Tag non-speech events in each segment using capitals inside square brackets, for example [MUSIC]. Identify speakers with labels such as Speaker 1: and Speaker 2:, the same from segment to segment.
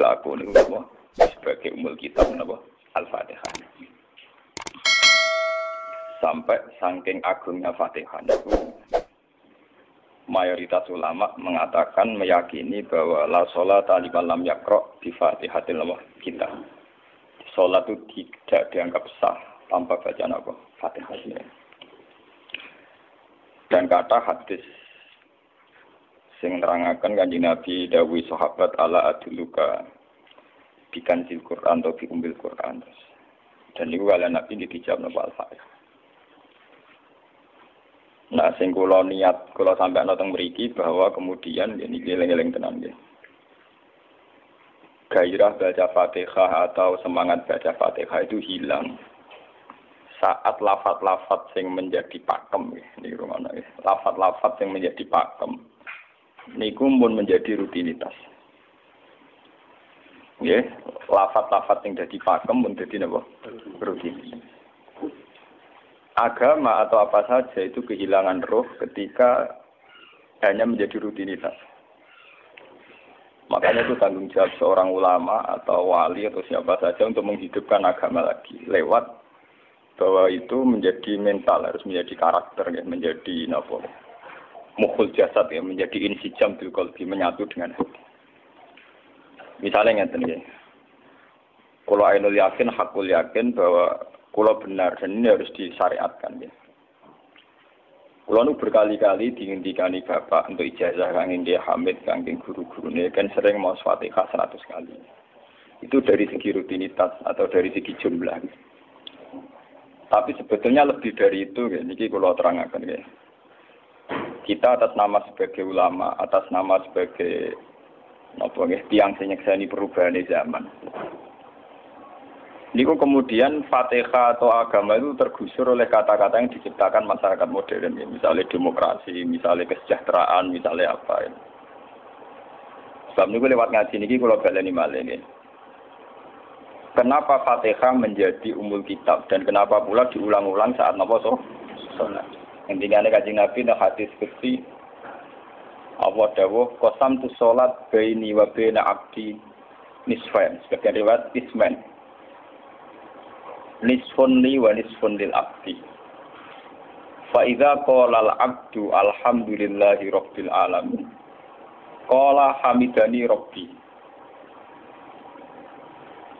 Speaker 1: perilaku niku sebagai umul kitab napa Al-Fatihah. Sampai saking agungnya Fatihah itu mayoritas ulama mengatakan meyakini bahwa la sholat liman lam yakro di Fatihatil kita. Sholat itu tidak dianggap sah tanpa bacaan apa Fatihah. Dan kata hadis sing nerangaken kanjeng Nabi dawuh sahabat ala aduluka bikansil Quran atau umbil Quran. Dan itu kalian Nabi dijawab napa Al-Fatihah. Nah, sing kula niat kula sampai nonton mriki bahwa kemudian ini geleng-geleng tenan nggih. Gairah baca Fatihah atau semangat baca Fatihah itu hilang saat lafat-lafat sing menjadi pakem ini rumah lafat-lafat yang menjadi pakem niku pun menjadi rutinitas. Ya, lafat-lafat yang jadi pakem pun jadi napa? Rutinitas. Agama atau apa saja itu kehilangan roh ketika hanya menjadi rutinitas. Makanya itu tanggung jawab seorang ulama atau wali atau siapa saja untuk menghidupkan agama lagi lewat bahwa itu menjadi mental harus menjadi karakter menjadi nopo mukhul jasad ya menjadi insijam bil qalbi menyatu dengan hati. Misalnya ngeten ya. Kalau ainul yakin, hakul yakin bahwa kalau benar dan ini harus disyariatkan ya. Kalau nu berkali-kali dihentikan bapak untuk ijazah kangin dia hamid kangin guru-guru ini kan sering mau fatihah seratus kali. Itu dari segi rutinitas atau dari segi jumlah. Tapi sebetulnya lebih dari itu, ya. ini kalau terangkan ya kita atas nama sebagai ulama, atas nama sebagai apa nggih tiang sing nyekseni perubahan zaman. Niku kemudian Fatihah atau agama itu tergusur oleh kata-kata yang diciptakan masyarakat modern, ya. misalnya demokrasi, misalnya kesejahteraan, misalnya apa. Ya. Sebab niku lewat ngaji niki kalau baleni malih nggih. Kenapa Fatihah menjadi umul kitab dan kenapa pula diulang-ulang saat napa so? Intinya kajian Nabi nah hadis kecil Allah dawuh kosam tu sholat baini wa baina abdi nisfain sebagai riwayat isman nisfun li wa nisfun lil abdi. Fa idza qala al abdu alhamdulillahi rabbil alamin. Qala hamidani rabbi.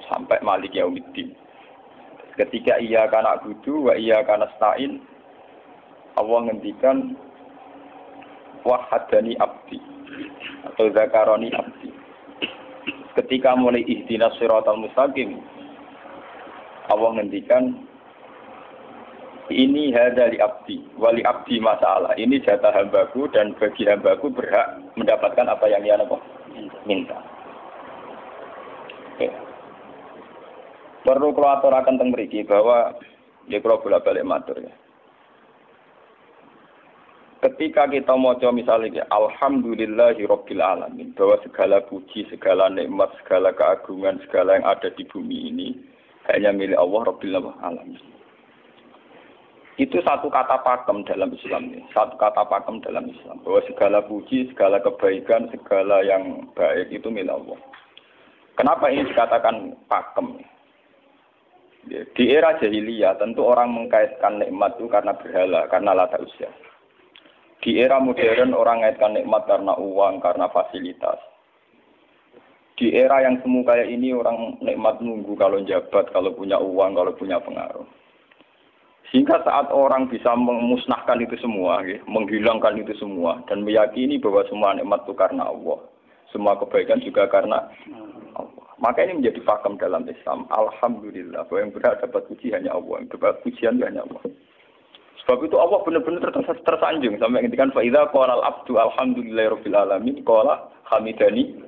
Speaker 1: Sampai malik yaumiddin. Ketika ia kana gudu wa ia kana stain Allah ngendikan wahadani abdi atau zakaroni abdi. Ketika mulai ihdina siratal mustaqim Allah ngendikan ini hadali abdi, wali abdi masalah. Ini jatah hambaku dan bagi hambaku berhak mendapatkan apa yang dia minta. Oke. Perlu kalau aturakan tentang bahwa ya kalau bolak balik matur ya ketika kita mau misalnya Alhamdulillahi Rabbil Alamin bahwa segala puji, segala nikmat, segala keagungan, segala yang ada di bumi ini hanya milik Allah Rabbil Alamin. Itu satu kata pakem dalam Islam ini, satu kata pakem dalam Islam bahwa segala puji, segala kebaikan, segala yang baik itu milik Allah. Kenapa ini dikatakan pakem? Di era jahiliyah tentu orang mengkaitkan nikmat itu karena berhala, karena lata usia. Di era modern orang ngaitkan nikmat karena uang, karena fasilitas. Di era yang semu kayak ini orang nikmat nunggu kalau jabat, kalau punya uang, kalau punya pengaruh. Sehingga saat orang bisa memusnahkan itu semua, ya, menghilangkan itu semua, dan meyakini bahwa semua nikmat itu karena Allah. Semua kebaikan juga karena Allah. Maka ini menjadi fakam dalam Islam. Alhamdulillah, bahwa yang berhak dapat puji hanya Allah, yang dapat pujian hanya Allah. Sebab itu Allah benar-benar tersanjung sampai ngendikan faida qala al abdu alhamdulillahirabbil alamin qala hamidani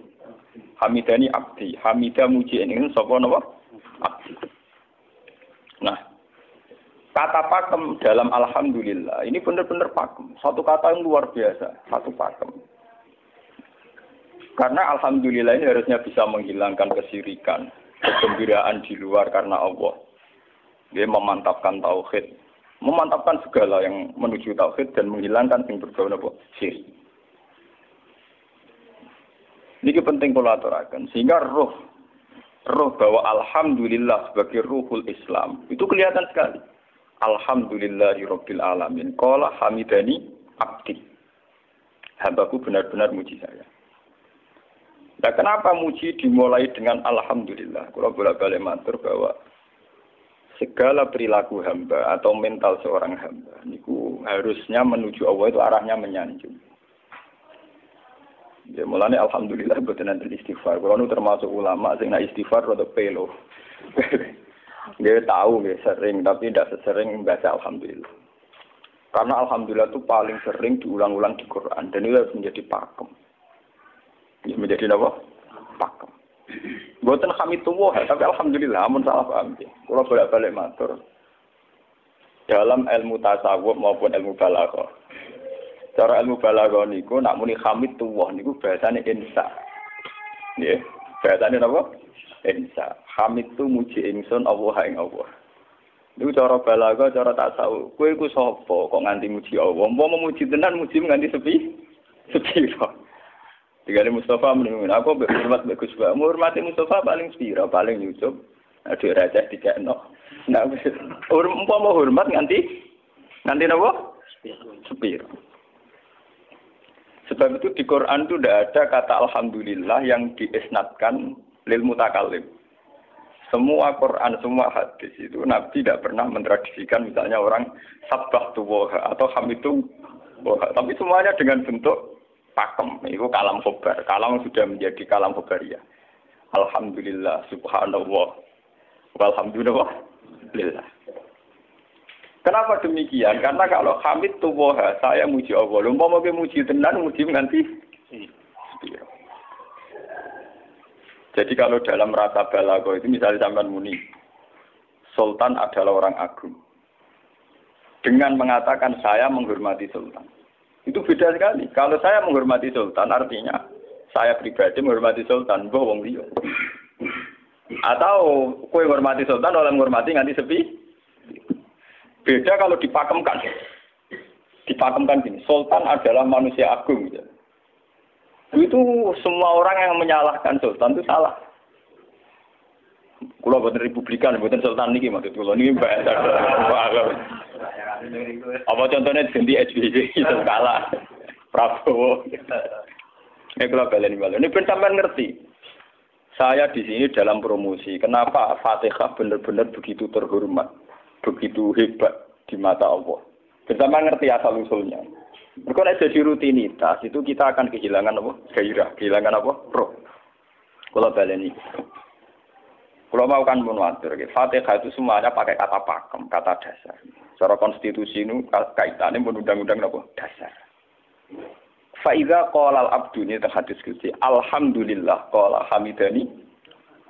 Speaker 1: hamidani abdi hamida muji ini sapa napa abdi. Nah, kata pakem dalam alhamdulillah ini benar-benar pakem. Satu kata yang luar biasa, satu pakem. Karena alhamdulillah ini harusnya bisa menghilangkan kesirikan, kegembiraan di luar karena Allah. Dia memantapkan tauhid, memantapkan segala yang menuju tauhid dan menghilangkan sing berbau napa syirik. Ini penting kalau aturakan. Sehingga roh roh bahwa alhamdulillah sebagai ruhul Islam itu kelihatan sekali. Alhamdulillahirabbil alamin. Qala hamidani abdi. Hambaku benar-benar muji saya. Nah, kenapa muji dimulai dengan alhamdulillah? Kalau bolak-balik matur bahwa segala perilaku hamba atau mental seorang hamba niku harusnya menuju Allah itu arahnya menyanjung. Ya mulanya alhamdulillah betul nanti istighfar. Kalau nu termasuk ulama sing nak istighfar rada pelo. dia tahu dia sering tapi tidak sesering baca alhamdulillah. Karena alhamdulillah itu paling sering diulang-ulang di Quran dan itu harus menjadi pakem. Ya, menjadi apa? Pakem. Buatan kami tua, tapi alhamdulillah, amun salah paham. Kalau bolak balik matur dalam ilmu tasawuf maupun ilmu balaghah. Cara ilmu balaghah niku nak muni hamid tuwah niku bahasane insa. Ya, bahasane apa? Insa. Hamid tu muji ingsun Allah ing Allah. Niku cara balaghah, cara tasawuf. Kowe iku sapa kok nganti muji Allah? Mau memuji tenan muji nganti sepi? Sepi. Tiga Mustafa mendingan aku berhormat bagus banget. Menghormati Mustafa paling spira, paling nyucup. Aduh raja tiga no. Nah, [LAUGHS] umpama mau hormat nganti nganti nopo? Spira. Sebab itu di Quran itu tidak ada kata alhamdulillah yang diisnatkan lil mutakalim. Semua Quran, semua hadis itu Nabi tidak pernah mentradisikan misalnya orang sabah tuwoha atau hamitu woha. Tapi semuanya dengan bentuk pakem. Itu kalam khobar. Kalam sudah menjadi kalam khobaria alhamdulillah subhanallah. Walhamdulillah. Lillah. Kenapa demikian? Karena kalau hamid tuwoha saya muji Allah. Lupa mau muji tenan muji nanti jadi kalau dalam rasa balago itu misalnya zaman muni Sultan adalah orang agung. Dengan mengatakan saya menghormati Sultan itu beda sekali. Kalau saya menghormati sultan, artinya saya pribadi menghormati sultan, gue wong. Atau kue menghormati sultan, orang menghormati nganti sepi. Beda kalau dipakemkan. Dipakemkan gini, sultan adalah manusia agung. Gitu. Itu semua orang yang menyalahkan sultan itu salah. Kulo buatan republikan, buatan sultan niki maksud kulo niki bahasa. Apa contohnya ganti SBY itu kalah. Prabowo. Ini kalau balen balen. Ini pun sampai ngerti. Saya di sini dalam promosi. Kenapa Fatihah benar-benar begitu terhormat, begitu hebat di mata Allah. Bersama ngerti asal usulnya. Kalau jadi rutinitas itu kita akan kehilangan apa? Gairah, kehilangan apa? Roh. Kalau balen ini. Kalau mau kan menwatir, Fatihah itu semuanya pakai kata pakem, kata dasar. Secara konstitusi ini kaitannya undang-undang apa? Dasar. Faiza qala al-abdu ini terhadis kunci. Alhamdulillah qala hamidani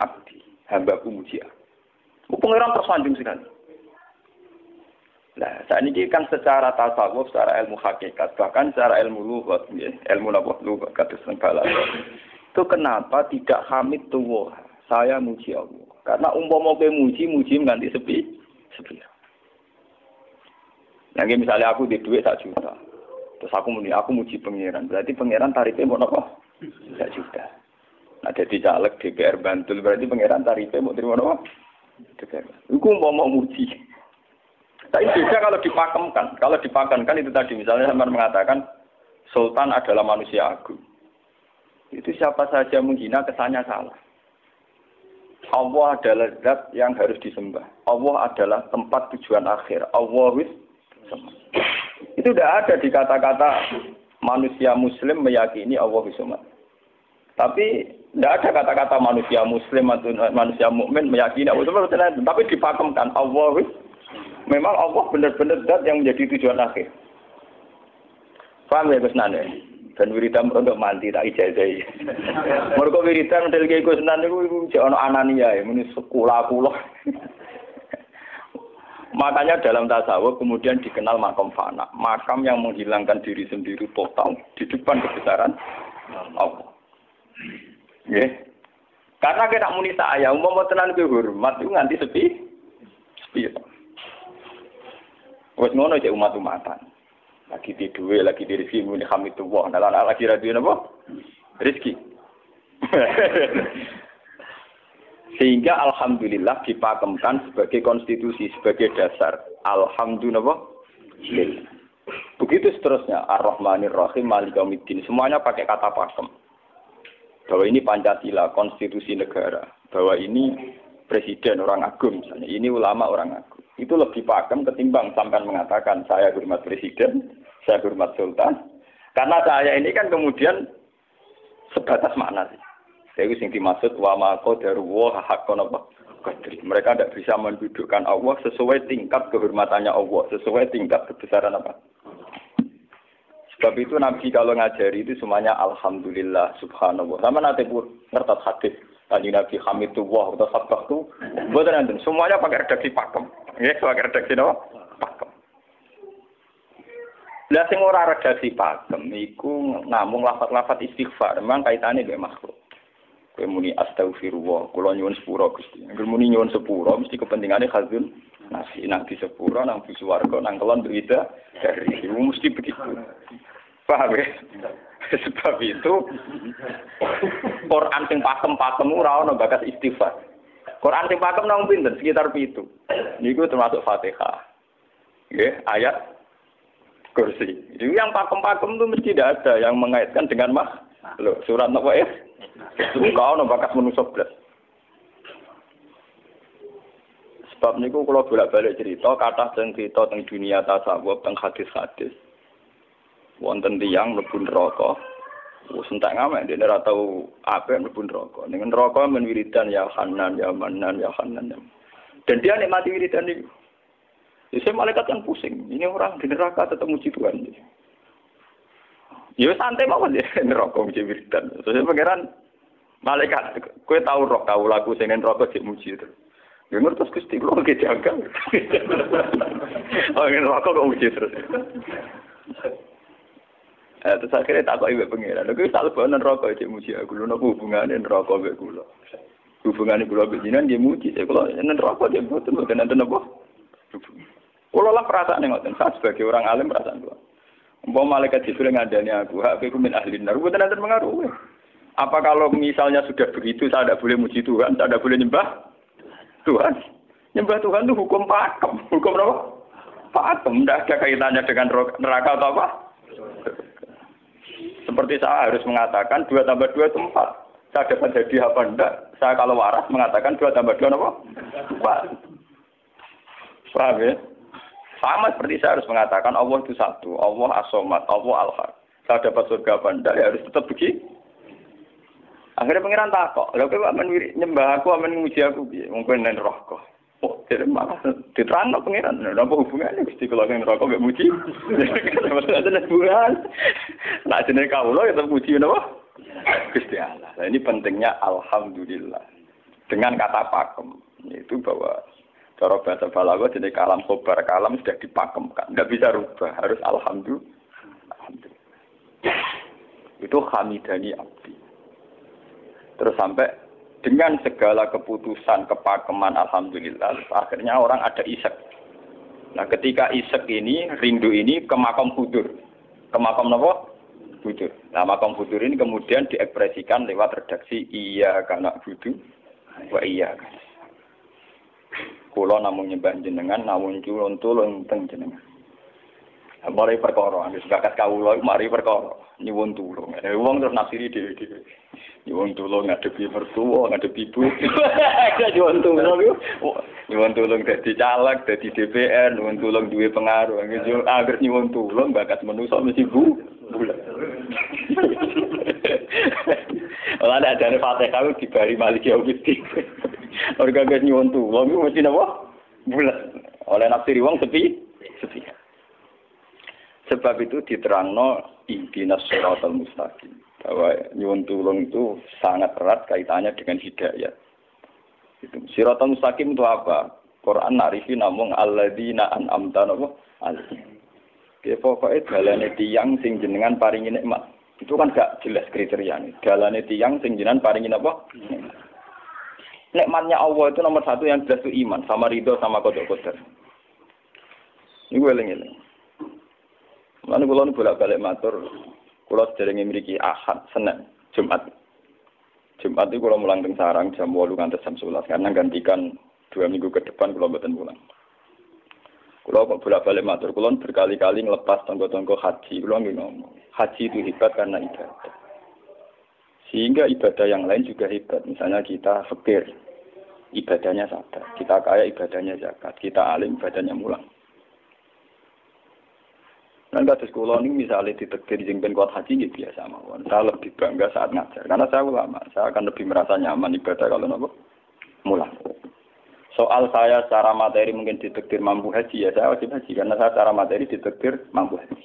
Speaker 1: abdi. Hambaku muji aku. Pengiran tersanjung sekali. Nah, saat ini kan secara tasawuf, secara ilmu hakikat, bahkan secara ilmu lughat, ya, ilmu apa? Lughat, kata. Itu kenapa tidak hamid tuwah? Saya muji Allah. Karena umpama kowe muji, muji nganti sepi, sepi. Yang misalnya aku di duit tak juta. Terus aku muni, aku muji pangeran. Berarti pangeran tarifnya mau nopo? Tak juta. Nah jadi caleg DPR Bantul berarti pangeran tarifnya mau terima nopo? DPR. Iku mau muji. Tapi beda kalau dipakemkan. Kalau dipakemkan itu tadi misalnya sama mengatakan Sultan adalah manusia agung. Itu siapa saja menghina kesannya salah. Allah adalah zat yang harus disembah. Allah adalah tempat tujuan akhir. Allah wis itu tidak ada di kata-kata manusia muslim meyakini Allah wis Tapi tidak ada kata-kata manusia muslim atau manusia mukmin meyakini Allah wis Tapi dipakemkan Allah memang Allah benar-benar zat yang menjadi tujuan akhir. Paham ya Gus Nane? Dan wiridan untuk mandi tak ijazah. [LAUGHS] Mereka wiridan model kayak gue senang itu itu jangan anania ya, ini sekolah kulo. [LAUGHS] Makanya dalam tasawuf kemudian dikenal makam fana, makam yang menghilangkan diri sendiri total di depan kebesaran Allah. Ya. Karena kita muni saya, umpama tenan ke hormat itu nganti sepi, sepi. Wes ngono cek umat-umatan lagi di duwe, lagi di rezeki muni hamid tuwa. Nah, lagi radio napa? Rezeki. [LAUGHS] Sehingga alhamdulillah dipakemkan sebagai konstitusi, sebagai dasar. Alhamdulillah. Begitu seterusnya. Ar-Rahmanir Rahim, Malikaumiddin. Semuanya pakai kata pakem. Bahwa ini Pancasila, konstitusi negara. Bahwa ini presiden orang agung misalnya. Ini ulama orang agung. Itu lebih pakem ketimbang sampai mengatakan saya hormat presiden, saya hormat sultan. Karena saya ini kan kemudian sebatas makna sih. Itu yang dimaksud wa ma qadaru hakon apa qadri. Mereka tidak bisa mendudukkan Allah sesuai tingkat kehormatannya Allah, sesuai tingkat kebesaran apa. Sebab itu Nabi kalau ngajari itu semuanya Alhamdulillah Subhanallah. Sama nanti pun ngertas hadis. Tadi Nabi Hamid tuh wah atau sabah tuh. Buat semuanya pakai redaksi pakem. Ya, pakai redaksi apa? Lah sing ora redaksi pakem iku namung lafat-lafat istighfar, memang kaitannya dengan makhluk. Kowe muni astagfirullah, kula nyuwun sepura Gusti. Angger muni nyuwun sepura mesti kepentingane khazun nasi nang di sepura nang di swarga nang kelon berita dari mesti begitu. Paham ya? [LAUGHS] Sebab itu Quran sing pakem-pakem ora ono bakas istighfar. Quran sing pakem nang pinten sekitar pitu. Niku termasuk Fatihah. Nggih, ayat kursi. Yang pakem-pakem itu mesti tidak ada yang mengaitkan dengan mah. Loh, surat apa ya? Kau ono bakat manusia belas. Sebab niku kalau bolak-balik cerita, kata dan cerita tentang dunia tasawuf, tentang hadis-hadis. Wonten tiang mlebu neraka. Wis entek ngamek dene ora tau apik mlebu neraka. Ning neraka men wiridan ya Hanan, ya Manan, ya Hanan. Dan dia nikmati wiridan itu. Ya, malaikat kan pusing. Ini orang di neraka tetap muji Tuhan. Ya santai mawon ya [LAUGHS] neraka muji wiridan. Terus pangeran Malaikat, kue tahu roh tahu lagu sing rokok cek muji itu. Ya ngertos Gusti kula ge jaga. [LAUGHS] Oh rokok kok muji terus. [LAUGHS] Eh terus akhirnya tak kok ibu pengiran. Lha tak lebonan rokok cek muji aku lho nopo hubungane rokok mek kula. Hubungane kula mek jinan nggih muji kula nen rokok cek boten boten enten napa. Kula lah perasaan ngoten, saya sebagai orang alim perasaan kula. Umpama malaikat Jibril ngandani aku, hak aku min ahli nar, boten enten mengaruh. Apa kalau misalnya sudah begitu saya tidak boleh muji Tuhan, saya tidak boleh nyembah Tuhan? Nyembah Tuhan itu hukum pakem. Hukum apa? Pakem. Tidak ada kaitannya dengan neraka atau apa? Seperti saya harus mengatakan dua tambah dua itu empat. Saya dapat jadi apa enggak? Saya kalau waras mengatakan dua tambah dua apa? Empat. Paham ya? Sama seperti saya harus mengatakan Allah itu satu, Allah asomat, Allah al-har. Saya dapat surga enggak? Ya harus tetap begitu. Akhirnya pangeran takok, lha kowe amen nyembah aku, amen nguji aku piye? Nang neraka. Oh, jadi malah diterangno pangeran. Lha apa hubungannya Gusti kalau nang neraka mek muji? Ada hubungan. Nah, jenenge kawula ya muji napa? Gusti Allah. Ini pentingnya alhamdulillah. Dengan kata pakem, yaitu bahwa cara bahasa balaghah jadi kalam khobar kalam sudah dipakemkan, nggak bisa rubah, harus alhamdulillah. alhamdulillah. Itu hamidani abdi. Terus sampai dengan segala keputusan kepakeman alhamdulillah akhirnya orang ada isek. Nah ketika isek ini rindu ini ke makam budur. Ke makam apa? Budur. Nah makam budur ini kemudian diekspresikan lewat redaksi iya karena budu wa iya kan. Kulo namun nyembah jenengan namun culon tulung teng jenengan. Mari perkara, wis bakat kawula mari perkara nyuwun tulung. Eh wong terus nafsiri dhewe-dhewe. Nyuwun tulung ngadepi mertua, ngadepi ibu. [LAUGHS] Nyuwun tulung nyuwun tulung dadi caleg, dadi DPR, nyuwun tulung duwe pengaruh. Agar nyuwun tulung bakat manusa mesti bu. Bulan. [LAUGHS] Ora ada jane Fatihah dibari Malik Yaumiddin. Orang gak nyuwun tulung mesti napa? Bulan. Oleh nafsiri wong sepi, sepi. Sebab itu diterangno ihdinas siratal mustaqim. Bahwa nyuwun tulung itu sangat erat kaitannya dengan hidayah. Itu siratal mustaqim itu apa? Quran narifi namung alladzina an'amta napa? Alaihim. Oke, pokoknya dalane tiang sing jenengan paringi nikmat. Itu kan gak jelas kriterianya. Dalane tiang sing jenengan paringi apa? Nikmatnya Allah itu nomor satu yang jelas itu iman, sama ridho, sama kodok kodok. Ini gue eling Lalu kalau bolak balik matur, kalau sederhana memiliki ahad, senin, jumat. Jumat itu kalau mulang teng sarang jam 8 nganti jam 11 karena gantikan dua minggu ke depan kalau mboten pulang. Kalau kok bolak-balik matur, kalau berkali-kali ngelepas tonggo-tonggo haji, nggak ngomong. Haji itu hebat karena ibadah. Sehingga ibadah yang lain juga hebat. Misalnya kita fakir, ibadahnya sadar. Kita kaya, ibadahnya zakat. Kita alim, ibadahnya mulang. Dan kata sekolah ini misalnya ditekir jengben kuat haji gitu biasa mawon. Saya lebih bangga saat ngajar karena saya ulama. Saya akan lebih merasa nyaman ibadah kalau nopo mulang. Soal saya secara materi mungkin ditekir mampu haji ya saya wajib haji karena saya secara materi ditekir mampu haji.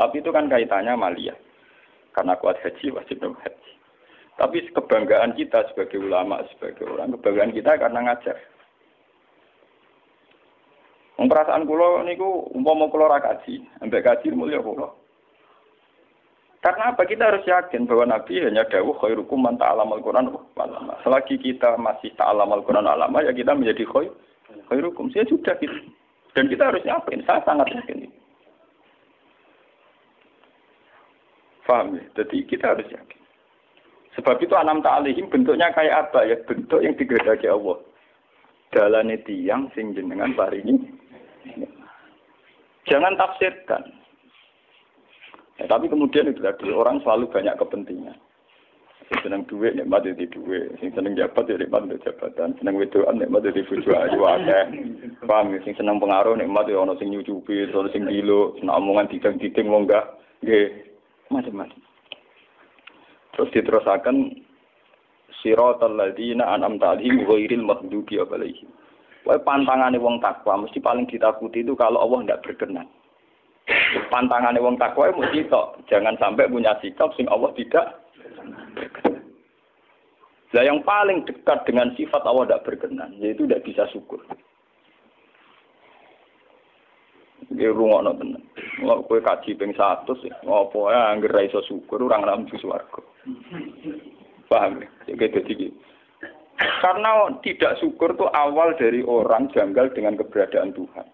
Speaker 1: Tapi itu kan kaitannya malia. Karena kuat haji wajib nopo haji. Tapi kebanggaan kita sebagai ulama, sebagai orang, kebanggaan kita karena ngajar. Perasaan kulo niku umpama kulo ra kaji, ambek kaji mulia kulo. Karena apa? Kita harus yakin bahwa Nabi hanya dawuh khairukum man ta'alamal Quran walama. Selagi kita masih ta'alamal Quran alama, ya kita menjadi khair khairukum. Saya sudah gitu. Dan kita harus yakin, saya sangat yakin. Faham ya? Jadi kita harus yakin. Sebab itu anam ta'alihim bentuknya kayak apa ya? Bentuk yang digedaki Allah. Dalane tiang sing jenengan paringi Jangan tafsirkan. Ya, tapi kemudian itu tadi orang selalu banyak kepentingan. Sing seneng duit nikmat di duit, sing seneng jabat ya nikmat di jabatan, seneng wedoan nikmat di bojo ayu akeh. Paham ya? sing seneng pengaruh nikmat ya ana sing nyucupi, ana sing gilo, seneng omongan didang-diding wong enggak nggih macam-macam. Terus diterusakan siratal ladzina an'amta alaihim ghairil maghdubi alaihim. Wah pantangannya wong takwa mesti paling ditakuti itu kalau Allah tidak berkenan. Pantangannya wong takwa mesti tok jangan sampai punya sikap sing Allah tidak Nah yang paling dekat dengan sifat Allah tidak berkenan, yaitu tidak bisa syukur. Ini rumah no tenan. Nggak kue kaji peng satu sih. Ngopo ya angger iso syukur orang rambu suwargo. Paham ya? Kayak gitu. Karena tidak syukur itu awal dari orang janggal dengan keberadaan Tuhan.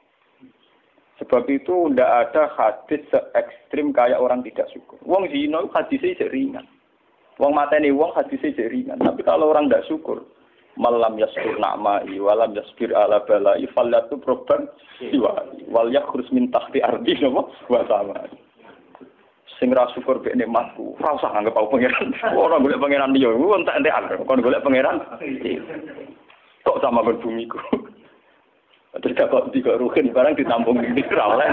Speaker 1: Sebab itu tidak ada hadis se ekstrim kayak orang tidak syukur. Wong zino hadisnya ringan. Wong mateni wong hadisnya ringan. Tapi kalau orang tidak syukur, malam yaskur na'mai walam yaskir ala balai falyatu proban siwai wal yakhurus min tahti ardi nama wa sama sing ra syukur mek nikmatku. Ora usah anggap aku pangeran. Ora golek pangeran liya ku entek-entekan kon golek pangeran? Kok sama kon bumiku? Terus kok tiga ruhin barang ditampung di ora oleh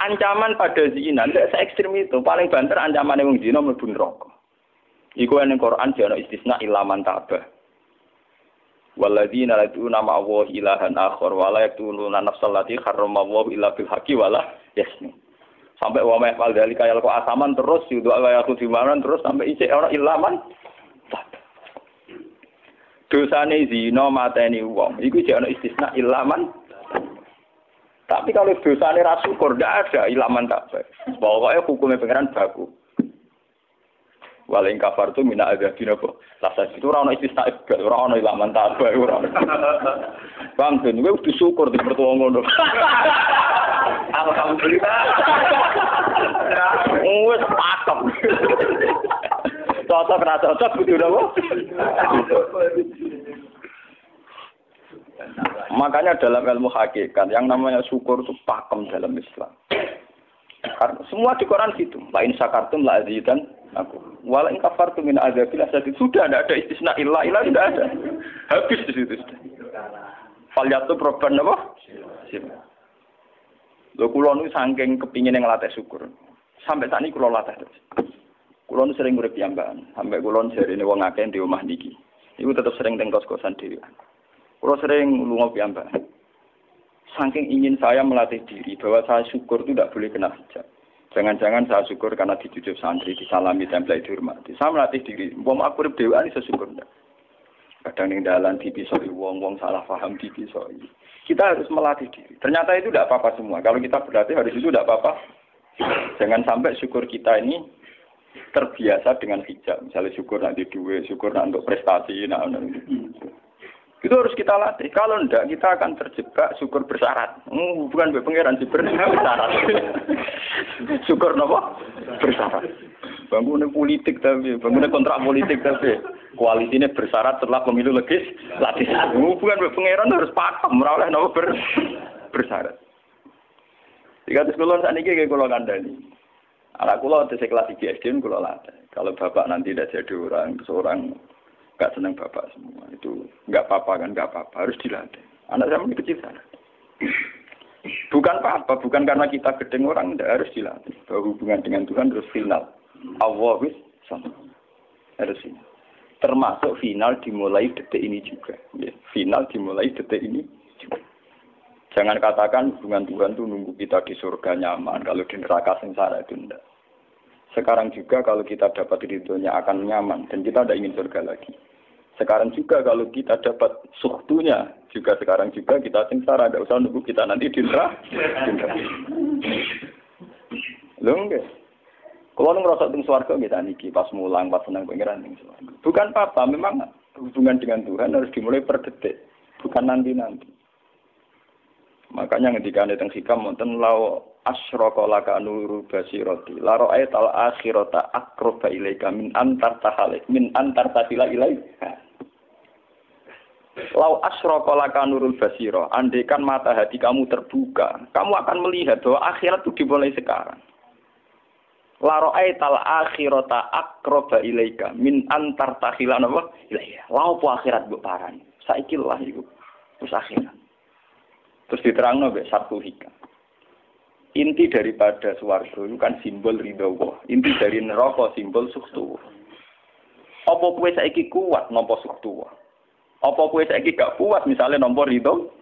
Speaker 1: Ancaman pada zina, tidak se ekstrim itu. Paling banter ancaman yang zina mlebu neraka. Iku yang Quran jono istisna ilaman tabah. Waladina nama Allah ilahan akhor wala yaktuluna nafsal lati Allah illa bil haqi wala yasmi. Sampai wa ma'fal dari kaya kok asaman terus yudu ala yakul dimanan terus sampai isi orang ilaman. Dosane zina mateni wong iku jek ana istisna ilaman. Tapi kalau dosane ra syukur ndak ada ilaman tak pokoknya hukumnya pangeran baku Waling kafar tu mina ada dina kok. Lasa itu orang ono istisna ibad, ora ono ilaman tabah ora. Bang ben kowe kudu syukur di pertuwa ngono. [LAUGHS] Alhamdulillah. [LAUGHS] Wes pakem. [LAUGHS] Cocok ra cocok kudu napa? Makanya dalam ilmu hakikat yang namanya syukur itu pakem dalam Islam. Karena semua di Quran gitu. Lain sakartum la azidan aku. Wala in kafartum min azabil asadid. Sudah tidak ada istisna ilah ilah tidak ada. Habis di situ. Falyatu proban apa? Lho kula nu saking kepingin yang latih syukur. Sampai saat ini kula latih terus. Kula nu sering urip. Sampai kula jarine wong akeh di omah niki. Iku tetap sering teng kos-kosan dhewe. Kula sering lunga piyambakan. Saking ingin saya melatih diri bahwa saya syukur itu tidak boleh kena hijab. Jangan-jangan saya syukur karena dijujuk santri, disalami, tempel dihormati. Saya melatih diri. Wong aku urip dewa ini syukur ndak. Kadang ning dalan dipisoi wong-wong salah paham dipisoi. Kita harus melatih diri. Ternyata itu tidak apa-apa semua. Kalau kita berlatih harus itu tidak apa-apa. Jangan sampai syukur kita ini terbiasa dengan hijab. Misalnya syukur nanti duit, syukur nanti untuk prestasi. Nah, nah. Itu harus kita latih. Kalau enggak, kita akan terjebak syukur bersyarat. Hmm, bukan pangeran si [LAUGHS] bersyarat. [LAUGHS] syukur nopo bersyarat. bangunnya politik tapi, bangunnya kontrak politik tapi, koalisinya bersyarat setelah pemilu legis, latih. Bukan pangeran harus pakem, merawat nama ber, bersyarat. Jika terus kulon saat ini kulon kandani. Anak kulon itu kelas tiga SD kulon latih. Kalau bapak nanti tidak jadi orang, seorang nggak senang bapak semua itu nggak apa-apa kan nggak apa-apa harus dilatih. Anak saya kecil sana. Bukan apa-apa, bukan karena kita gedeng orang, tidak harus dilatih. Bahwa hubungan dengan Tuhan terus final. Allah wis sama. Harus ini. Termasuk final dimulai detik ini juga. Ya, final dimulai detik ini juga. Jangan katakan hubungan Tuhan itu nunggu kita di surga nyaman, kalau di neraka sengsara itu tidak. Sekarang juga kalau kita dapat ridhonya akan nyaman, dan kita tidak ingin surga lagi. Sekarang juga kalau kita dapat suktunya, juga sekarang juga kita sengsara, tidak usah nunggu kita nanti di neraka. Lho enggak. Kalau ngerasa teng swarga kita niki pas mulang pas senang swarga. Bukan apa, memang hubungan dengan Tuhan harus dimulai per detik, bukan nanti-nanti. Makanya ketika ada teng hikam wonten lau asyraka laka nuru basirati la ra'aita al akhirata aqraba ilaika min antar tahalik min antar tasila ilaika. Lau asroko laka nurul basiro, andaikan mata hati kamu terbuka, kamu akan melihat bahwa akhirat itu dimulai sekarang. Laro aital akhirata akroba ilaika min antar tahilan apa? Ilaiya. Lau po akhirat bu paran. Saiki lah iku. Terus akhirat. Terus diterang nabe satu hikam. Inti daripada suwargo itu kan simbol ridho Allah. Inti dari neraka simbol suktu. Apa kue saiki kuat nopo suktu? Apa kowe saiki gak puas misalnya nomor ridho?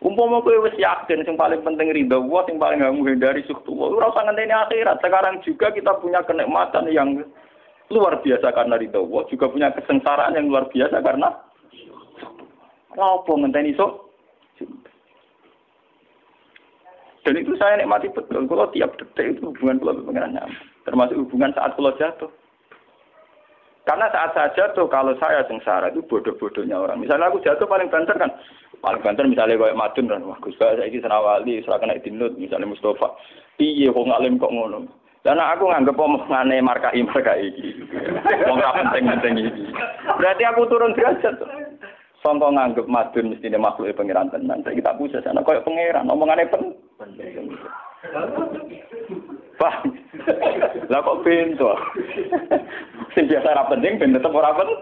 Speaker 1: Umpama kowe wis yakin sing paling penting ridho wa sing paling gak menghindari suktu wa ora usah ngenteni akhirat. Sekarang juga kita punya kenikmatan yang luar biasa karena ridho wa, juga punya kesengsaraan yang luar biasa karena apa ngenteni so? Dan itu saya nikmati betul. Kalau tiap detik itu hubungan kalau pengenannya, termasuk hubungan saat kalau jatuh. Karena saat saya jatuh, kalau saya sengsara itu bodoh-bodohnya orang. Misalnya aku jatuh paling banter kan, paling banter misalnya kayak Madun kan, wah Gus saya ini senawali, serah kena dinut, misalnya Mustafa. Iya, kok ngalim kok ngono. Dan aku nganggep omongane markai markai iki. Wong ra penting-penting iki. Berarti aku turun derajat. Sangka nganggep madun mesti makhluk pangeran tenan. Saya kita pusat sana koyo pangeran, omongane pen. Pak, lah kok pintu? Sing biasa ora penting ben tetep ora penting.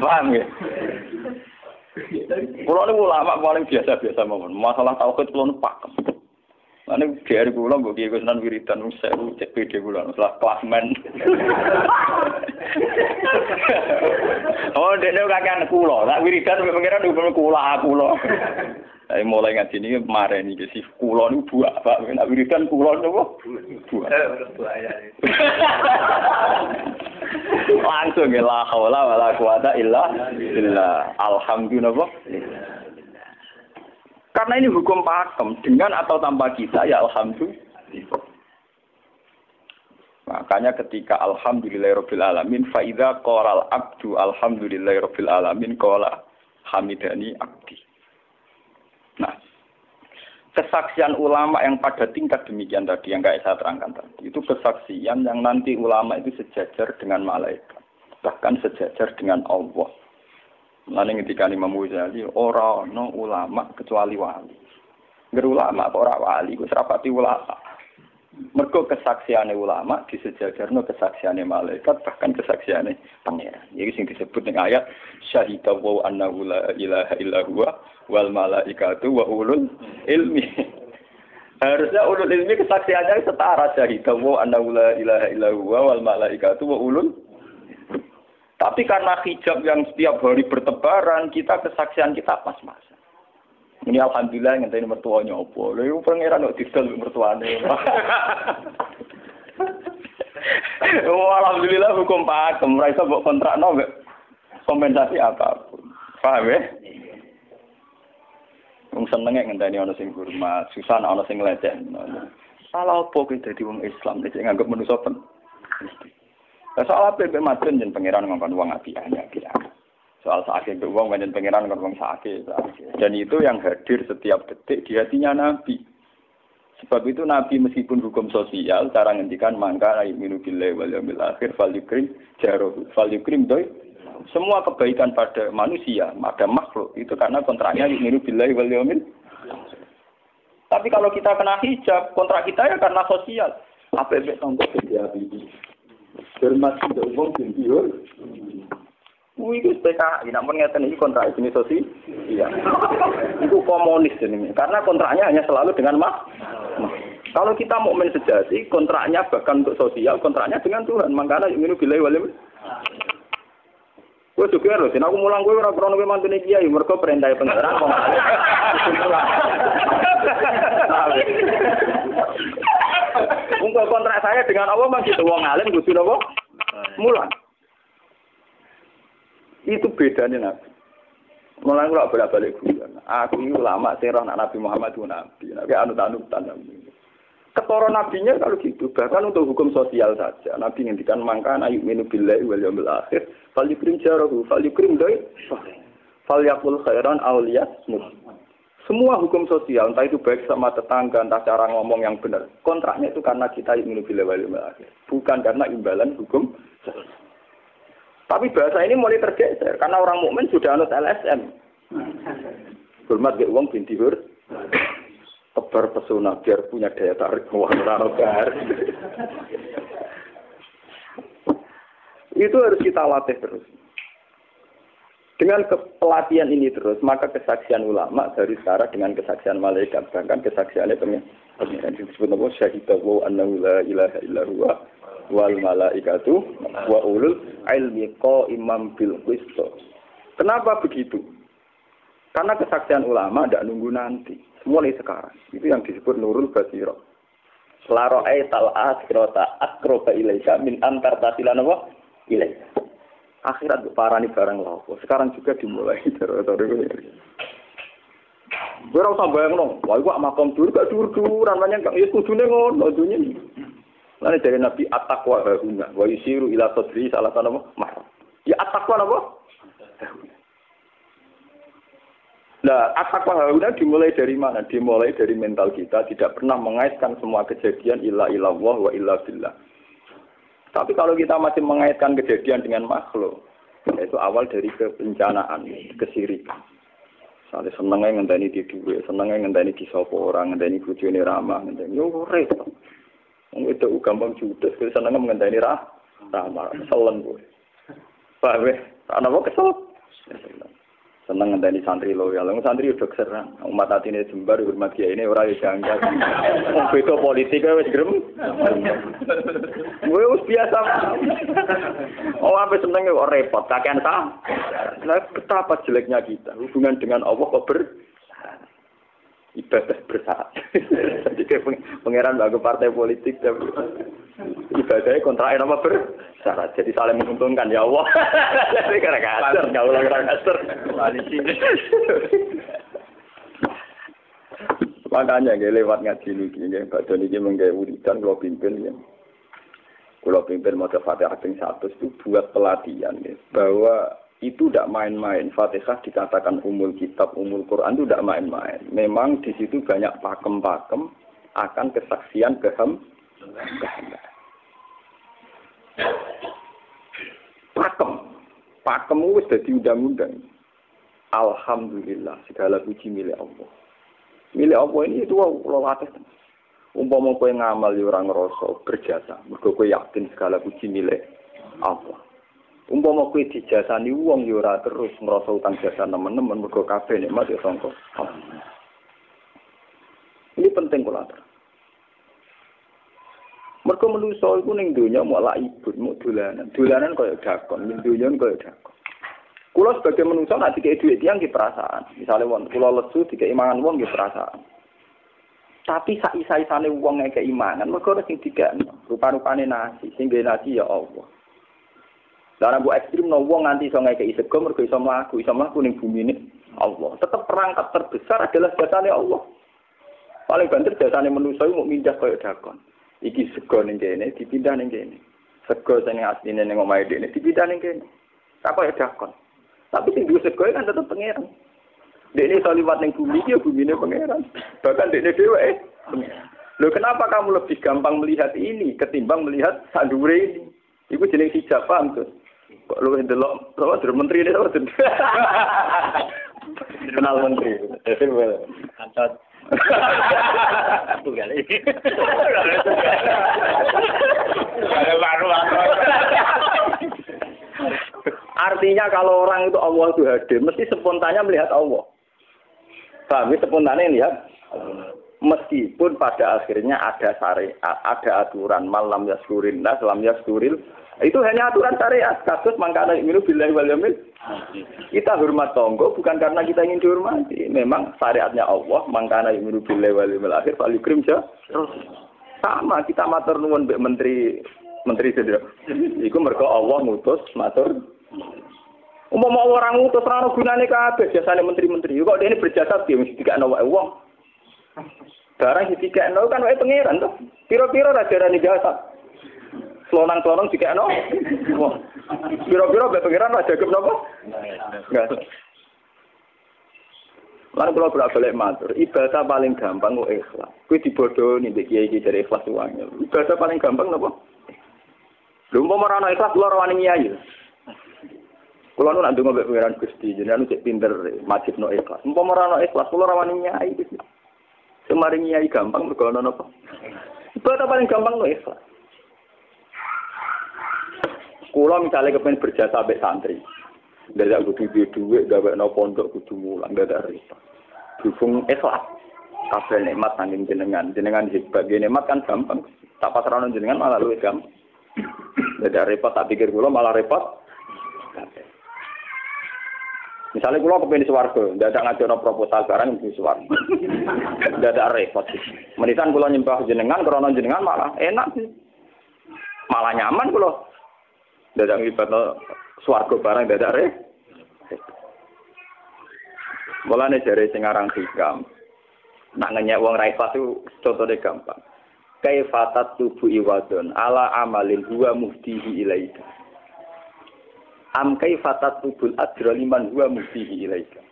Speaker 1: Paham ya? Kulo niku ulama paling biasa-biasa mawon. Masalah tauhid kulo pakem. Ane dari kulo mbok kiye Gus Nan wiridan wis sewu cek PD kulo setelah klasmen. oh, dene kakean kulo. Nak wiridan pengiran hukum kula kulo. Saya mulai ngaji ini kemarin ini si kulo ini buah pak, nak wiridan kulo ini apa? Buah. [LAUGHS] Langsung ya la haula wala quwata illa billah. Alhamdulillah. Karena ini hukum pakem dengan atau tanpa kita ya alhamdulillah. Makanya ketika alhamdulillahirabbil alamin fa idza qala abdu alhamdulillahirabbil alamin qala hamidani abdi. Nah, kesaksian ulama yang pada tingkat demikian tadi yang kayak saya terangkan tadi itu kesaksian yang nanti ulama itu sejajar dengan malaikat bahkan sejajar dengan Allah. Lalu ketika Imam Ghazali orang no ulama kecuali wali. Nggak ulama kok ora wali, gue serapati ulama. Mergo kesaksiane ulama disejajarno kesaksiane malaikat bahkan kesaksiane pangeran. Jadi sing disebut ning ayat syahida wa annahu la ilaha illa huwa wal malaikatu wa ulul ilmi. Harusnya ulul ilmi kesaksiannya setara syahida wa annahu la ilaha illa huwa wal malaikatu wa ulul tapi karena hijab yang setiap hari bertebaran, kita kesaksian kita pas-pas. Ini alhamdulillah yang tadi mertuanya opo. Lalu pangeran kok didol mertuane. [LAUGHS] oh, alhamdulillah hukum pakem. Mereka buat kontrak no kompensasi apa pun. Paham ya? Wong senenge ngenteni ana sing hormat, susah ana sing leceh. Salah apa ki dadi wong Islam nek nganggep manusa pen. Soal apa yang macam jen pangeran ngomong uang api hanya kira soal sakit itu uang banyak pangeran ngomong sakit, Dan itu yang hadir setiap detik di hatinya Nabi. Sebab itu Nabi meskipun hukum sosial, cara ngendikan mangka minu billahi wal yawmil akhir fal yukrim jarohu fal yukrim doi. Semua kebaikan pada manusia, pada makhluk itu karena kontraknya minu billahi wal tapi kalau kita kena hijab, kontrak kita ya karena sosial. Apa yang contoh dia ini? Hormat tidak umum tinggiur. Wih, itu PKI, namun ngeten ini kontrak jenis sosial. Iya. Itu komunis ini. Karena kontraknya hanya selalu dengan mak. Kalau kita mau sejati, kontraknya bahkan untuk sosial, kontraknya dengan Tuhan. Makanya ini bilai walim. Gue juga harus, aku mulang gue orang krono mantu nih kiai, mereka perintah pengeran kok. Untuk kontrak saya dengan Allah masih tuh wong alim gue sudah Mulang. Itu bedanya nabi. Mulai kalau bolak balik gue, aku ini lama sih Nabi Muhammad itu nabi, nabi anut anutan nabi. Ketoro nabinya kalau gitu, bahkan untuk hukum sosial saja. Nabi ngendikan mangka ayu minu billahi wal yawmil akhir, fal yukrim jarahu, fal yukrim doi, fal yakul khairan awliyat Semua hukum sosial, entah itu baik sama tetangga, entah cara ngomong yang benar. Kontraknya itu karena kita minu billahi wal yawmil akhir. Bukan karena imbalan hukum sosial. Tapi bahasa ini mulai tergeser, karena orang mukmin sudah anut LSM. Hormat ke uang binti hur tebar pesona biar punya daya tarik wah bar. itu harus kita latih terus. Dengan pelatihan ini terus, maka kesaksian ulama dari sekarang dengan kesaksian malaikat, bahkan kesaksiannya pengiran disebut nama syahidahu annahu la ilaha illa huwa wal malaikatu wa ulul ilmi imam bil Kenapa begitu? Karena kesaksian ulama tidak nunggu nanti mulai sekarang. Itu yang disebut nurul basiro. Selaro ay tal akhirata akroba ilaika min antar tasilan apa? Ilaika. Akhirat parani barang lawa. Sekarang juga dimulai [LAUGHS] terus Gue rasa bayang nong, wah gua makom dur gak dur duran banyak kang itu dunia ngono ini. Lalu dari Nabi atakwa bahuna, wa yusiru ila sodri salah satu mah. Ya atakwa apa? Nah, atakwa hauna dimulai dari mana? Dimulai dari mental kita, tidak pernah mengaitkan semua kejadian illa illallah wa illa billah. Tapi kalau kita masih mengaitkan kejadian dengan makhluk, itu awal dari kebencanaan, kesirikan. Soalnya senengnya ngenteni di duwe, senengnya ngenteni sopo orang, ngenteni bujune ramah, ngenteni yo itu gampang judes, senengnya ngenteni rah, ramah, selen gue. Paham ya? Anak kesel? Seneng ngenteni santri loyal. Wong santri udah keserang. Umat atine jembar hormat kiai ini ora janggal. Wong beda politik wis grem. Gue wis biasa. Oh apa seneng kok repot kakean ta. Nah, betapa jeleknya kita hubungan dengan Allah kok ber ibadah bersyarat. [LAUGHS] Jadi kayak pangeran bagi partai politik ibadahnya kontraknya nama bersyarat. Jadi saling menguntungkan ya Allah. [LAUGHS] Jadi karena kasar, nggak ulang karena kasar. [LAUGHS] Makanya gak lewat ngaji Pak Doni iki menggawe wiridan kula pimpin ya. Kula pimpin maca Fatihah 100 itu buat pelatihan ya, bahwa itu tidak main-main. Fatihah dikatakan umul kitab, umul Quran itu tidak main-main. Memang di situ banyak pakem-pakem akan kesaksian keham Pakem. Pakem itu sudah diundang-undang. Alhamdulillah segala puji milik Allah. Milik Allah ini itu Allah latih. Umpama kowe ngamal ya orang ngerasa berjasa, kowe yakin segala puji milik Allah. Umpama kuwi dijasani wong ya terus ngrasa utang jasa nemen-nemen mergo kabeh nikmat ya sangka. Ini penting kula atur. Mergo manusa iku ning donya malah ibut mau dolanan. Dolanan kaya dakon, ning donya kaya dakon. Kula sebagai manusa nek dikek dhuwit tiyang nggih perasaan. Misale wong kula lesu dikek imangan wong nggih perasaan. Tapi sak isa-isane wong ngekek imangan mergo sing dikekno. Rupa-rupane nasi, sing nasi ya Allah. Lah bu ekstrim no wong nganti iso ngekeki sego mergo iso mlaku, iso mlaku ning bumi ini Allah. Tetap perangkat terbesar adalah jasane Allah. Paling banter jasane manusa mau mindah kaya dakon. Iki sego ning kene dipindah ning kene. Sego sing asline ning omahe dene dipindah ning kene. Tak kaya dakon. Tapi sing duwe sego kan tetep pangeran. Dene iso liwat ning bumi iki ya bumine pangeran. Bahkan dene dhewe pangeran. Loh kenapa kamu lebih gampang melihat ini ketimbang melihat sandure ini? Iku jenis hijab paham tuh. Kok lu delok apa dari menteri ini apa [LAUGHS] Kenal menteri.
Speaker 2: Kantor. Tunggal ini. Baru
Speaker 1: Artinya kalau orang itu Allah itu hadir, mesti spontannya melihat Allah. Paham? Spontannya lihat meskipun pada akhirnya ada syariat, ada aturan malam yaskurin nah selam yaskuril itu hanya aturan syariat. Kasus mangkana imilu billahi wal yamil kita hormat tonggo bukan karena kita ingin dihormati. Memang syariatnya Allah mangkana imilu billahi wal yamil akhir fal yukrim sama kita matur nuwun mbek menteri menteri sedaya iku mergo Allah ngutus matur. Umpama orang ngutus ora gunane kabeh. Biasane menteri-menteri kok ini berjasa piye mesti dikakno wae wong. Barang nol kan wae pangeran tuh. Piro-piro ra darani jasa. Selonang-selonang dikekno. Wah. Piro-piro wae pangeran ra jagep napa? Enggak. Lalu kalau bolak balik matur, ibadah paling gampang kok ikhlas. Kue dibodoh nih, kiai kiai dari ikhlas uangnya. Ibadah paling gampang apa? Lu mau merana ikhlas, lu rawani nyai. Kalau nu nanti ngobrol pengiran gusti, jadi nu cek pinter, masif no ikhlas. Mau merana ikhlas, lu rawani nyai. Kemarin nyai gampang mergo ana napa? Ibadah paling gampang lho ikhlas. Kula misalnya kepengen berjasa sampai santri. Dari aku duit, gawe no pondok kudu mulang, gak ada repot. Dukung ikhlas. Kabeh nikmat saking jenengan, jenengan hebat, nikmat kan gampang. Tak pasrah jenengan malah luwih gampang. Gak ada repot, tak pikir kula malah repot. Misalnya kalau kepengen suwargo, tidak ada ngajar proposal barang di suwargo, tidak ada repot. Menisan kalau nyembah jenengan, karena jenengan malah enak sih, malah nyaman kalau tidak ada ngibat suwargo barang ada repot. Mulane jare sing aran hikam. Nak ngenyek wong raifat itu contohnya gampang. Kaifatat tubuh iwadon ala amalin huwa muftihi ilaika am kaifatat tubul ajra liman huwa muftihi ilaika.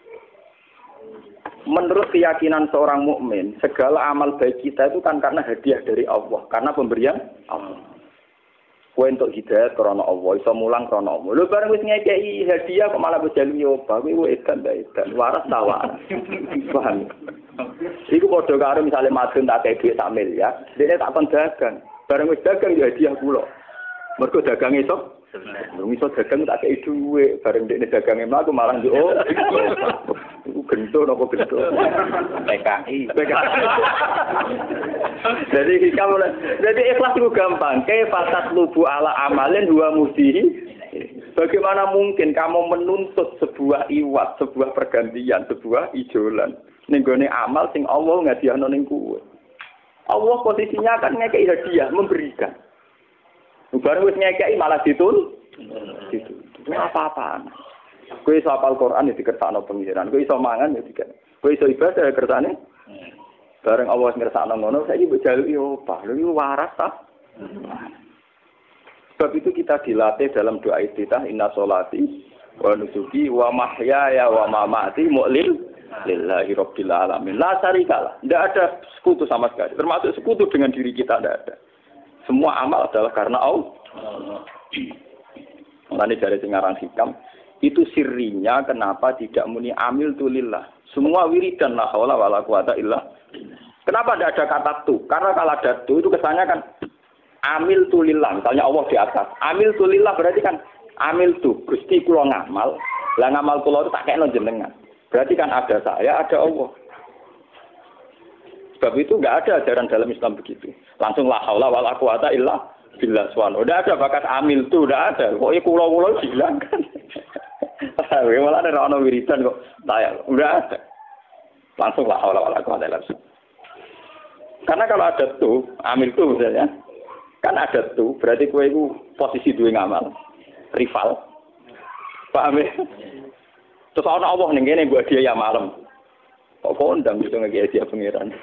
Speaker 1: Menurut keyakinan seorang mukmin, segala amal baik kita itu kan karena hadiah dari Allah, karena pemberian Allah. Kue untuk hidayah karena Allah, iso mulang karena Allah. Lu bareng wis ngekei hadiah kok malah berjalan nyoba, kowe edan ta edan, waras ta waras. [LAUGHS] Paham? Iku padha karo misale madun tak kei dhuwit sak miliar, dene tak kon dagang. Bareng wis dagang ya hadiah kula. Mergo dagang iso Wong iso dagang tak kei dhuwit, bareng dekne dagange mlaku malah yo oh. Iku gento napa gento? PKI. [LAUGHS] Jadi kamu jadi ikhlas itu gampang. Kayak fatat lubu ala amalin dua musihi. Bagaimana mungkin kamu menuntut sebuah iwat, sebuah pergantian, sebuah ijolan. Nenggone amal sing Allah ning kuwe. Allah posisinya kan ngekei hadiah, memberikan. Barang wis ngekei malah ditul. Ditul. apa-apaan. Kowe iso apal Quran ya dikersakno pengiran. Kowe iso mangan ya dikek. Kowe iso ibadah ya kersane. Bareng Allah ngersakno ngono, saiki mbok jaluki opah. Lho iki waras ta? Sebab itu kita dilatih dalam doa istitah inna solati wa nusuki wa mahyaya wa mamati mu'lil lillahi rabbil alamin. La syarikalah. Tidak ada sekutu sama sekali. Termasuk sekutu dengan diri kita tidak ada. Semua amal adalah karena Allah. Mulane dari singaran hikam, itu sirinya kenapa tidak muni amil tulillah. Semua wiridan la haula wala quwata illa. Kenapa tidak ada kata tu? Karena kalau ada tu itu kesannya kan amil tulillah. Misalnya Allah di atas. Amil tulillah berarti kan amil tu. Gusti kulo ngamal. Lah ngamal kulo itu tak kayak jenengan. Berarti kan ada saya, ada Allah. Sebab itu nggak ada ajaran dalam Islam begitu. Langsung la haula wala quwata illa billah subhanahu. Udah ada bakat amil tuh, udah ada. Kok ya kulo-kulo dihilangkan. [LAUGHS] Malah ada orang wiridan kok tayang. Udah ada. Langsung la haula wala quwata illa Karena kalau ada tuh, amil tuh misalnya, kan ada tuh, berarti kue itu posisi dua ngamal, rival. Paham ya? Terus orang Allah nih, ini buat dia ya malam. Kok kondang gitu nggak dia pengiran.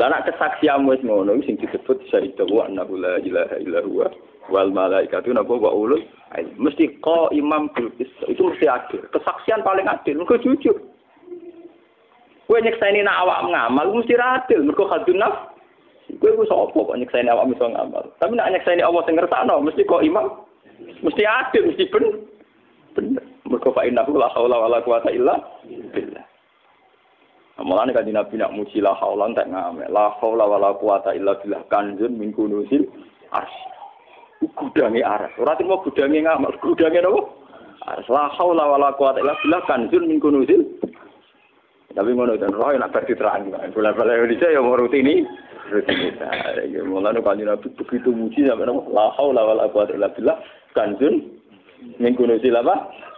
Speaker 1: Lah nak kesaksian wis ngono sing disebut syahida wa annahu la ilaha illa huwa wal malaikatu napa wa ulul mesti ko imam bil itu mesti adil. Kesaksian paling adil, engko jujur. Kowe nyekseni nak awak ngamal mesti ra adil mergo hadun naf. Kowe ku sapa kok nyekseni awak iso ngamal. Tapi nak nyekseni Allah sing ngersakno mesti kok imam mesti adil mesti ben bener. Mergo fa innahu la haula wala quwata illa billah. Mulane kan Nabi nak muji la haula entek ngamal. La haula wala quwata illa billah kanjun min kunusil arsy. Gudange aras. Ora timo gudange ngamal, gudange napa? Aras la haula wala quwata illa billah kanjun min kunusil tapi ngono dan roh nak berarti terang. Bola-bola Indonesia yang mau rutini, rutinitas. Ya mulane kanjeng Nabi begitu muji sampai nama la haula wala quwata illa billah kanjun min kunusil apa?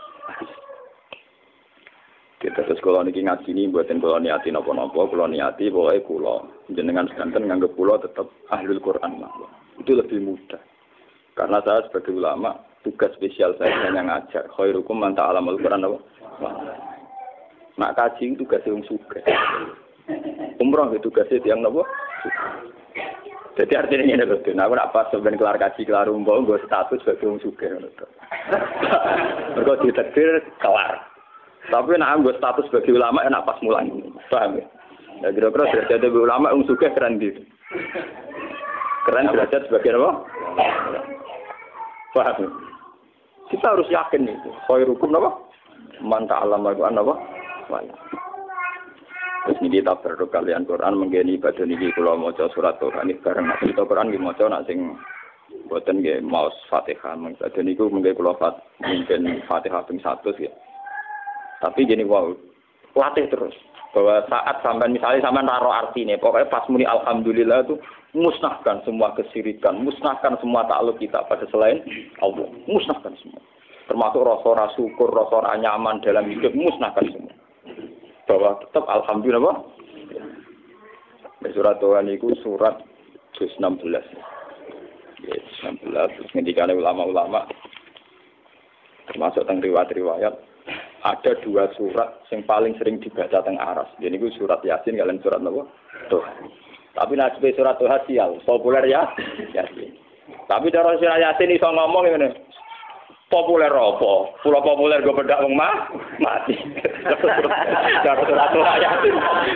Speaker 1: Kita terus kalau niki ngaji ini buatin kalau niati nopo nopo, kalau niati pokoknya kulo jenengan sekanten nganggep kulo tetap ahlul Quran. Itu lebih mudah. Karena saya sebagai ulama tugas spesial saya hanya ngajar. Khairukum man ta'alamal Quran apa? Nak kaji itu tugas yang suka. Umroh itu tugas yang nopo. Jadi artinya ini loh, nah aku nak pas sebenarnya kelar kaji kelar umroh, gue status sebagai orang suka. Mereka ditekdir kelar. Tapi nak gue status sebagai ulama, enak pas mulan. Paham ya? Ya kira-kira derajat sebagai ulama, orang suka keren gitu. Keren derajat sebagai apa? Paham ya? Kita harus yakin itu. Khairukum apa? Manta alam Al-Quran apa? Wala. Terus ini kita berdoa kalian Quran menggeni ibadah ini kalau mau surat Tuhan ini bareng nak cerita Quran gitu mau nak sing buatan gak mau fatihah ini menggeni kalau fat mungkin fatihah ping satu sih. Tapi gini wow latih terus. Bahwa saat sampai misalnya sampai naro artinya pokoknya pas muni alhamdulillah itu musnahkan semua kesirikan musnahkan semua takluk kita pada selain Allah. Musnahkan semua. Termasuk rasa syukur rasa nyaman dalam hidup musnahkan semua. Bahwa tetap alhamdulillah surat Tuhan itu surat juz 16. Ya, 16 terus ketika ulama-ulama. Termasuk tentang riwayat-riwayat ada dua surat yang paling sering dibaca tentang aras. Jadi itu surat Yasin kalian surat apa? Tuhan. Tapi nasib surat Tuhan sial, populer ya Yasin. Tapi cara surat Yasin iso ngomong ini populer apa? Pulau populer gue bedak wong mah mati. [LAUGHS] Cara surat Tuhan Yasin.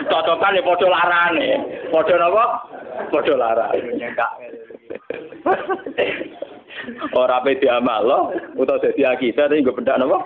Speaker 1: Cocokan ya padha larane. Padha napa? Padha larane. [LAUGHS] Ora pe diamal lo, utawa dadi akidah tapi gue bedak napa?